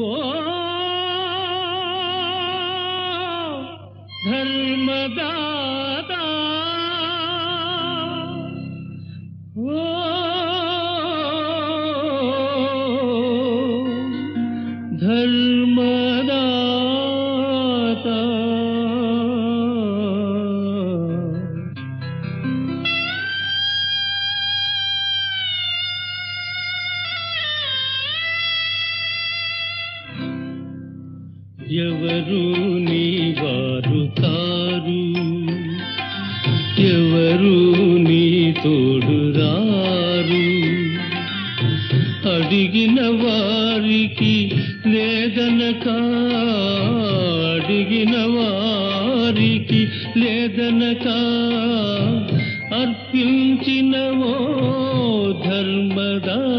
ओ धर्मदाता ओ धर्म ఎవరు నీ వారు కారు? ఎవరు నీ తోడు రారు? అడిగిన వారికి లేదనక అడిగిన వారికి లేదనక అర్పించినవో ధర్మదా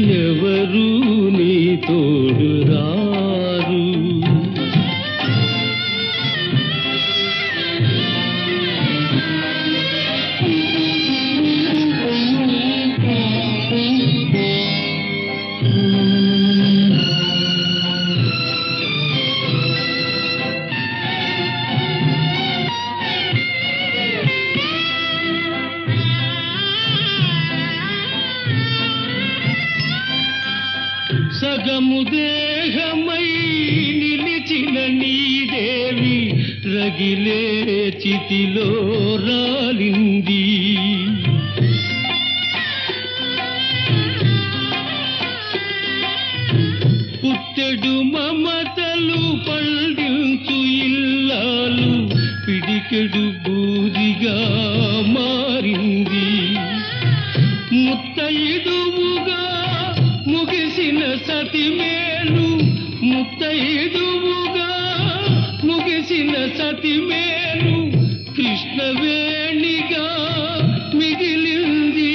ఎవరు నీ తోడు రారు? సగము దేహమై నిలిచిన నీదేవి రగిలే చితిలో రాలింది. పుట్టెడు మమతలు పండించు ఇల్లాలు పిడికెడు బూదిగా మారింది. ముత్తైదువుగా సతి మేలు ముత్తైదువుగా ముగిసిన సతిమేలు కృష్ణవేణిగా మిగిలింది.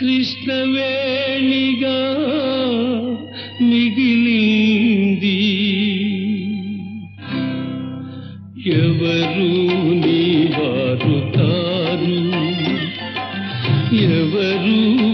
కృష్ణవేణిగా మిగిలింది. ఎవరు నీ వారు తారు ఎవరు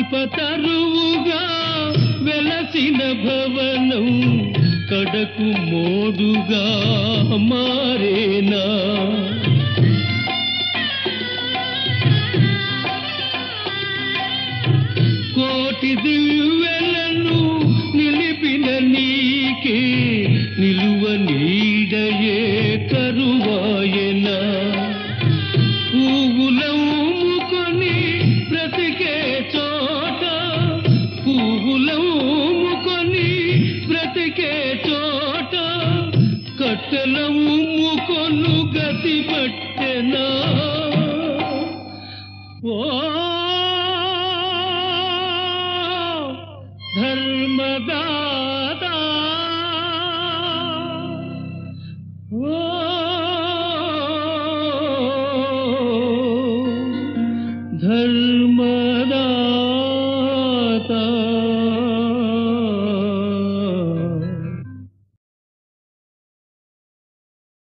కల్పతరువుగా వెలసిన భవనం కడకు మోడుగా మారేనా? కోటి దివ్వెలను Ni